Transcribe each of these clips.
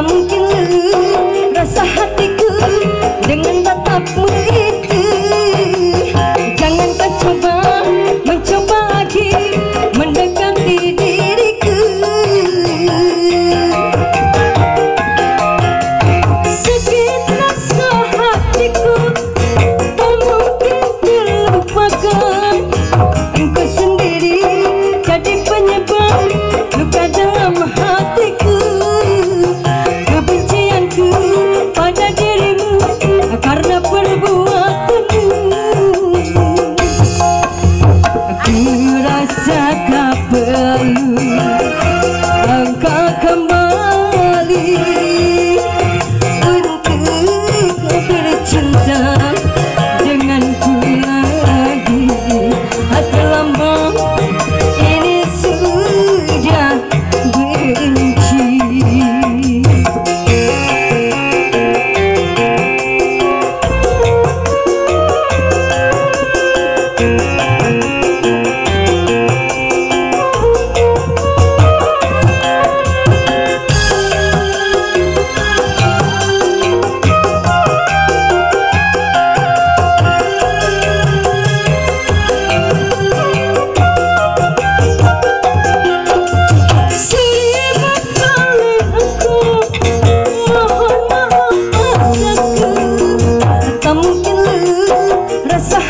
tak mungkin lelu rasa hatiku dengan tatapmu itu. Jangan kau coba mencoba lagi mendekati diriku. Sekitar rasa hatiku tak mungkin dilupakan. Engkau sendiri jadi penyebab luka dalam hati madrasah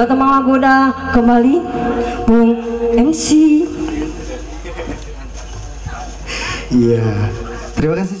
Halo teman Lagoda, kembali Bung MC. Iya, yeah. terima kasih.